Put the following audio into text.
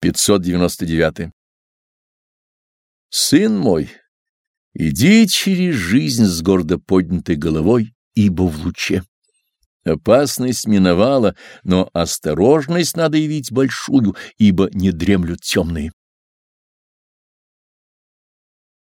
599. Сын мой, иди через жизнь с гордо поднятой головой, ибо в луче. Опасность миновала, но осторожность надо явить большую, ибо не дремлют темные.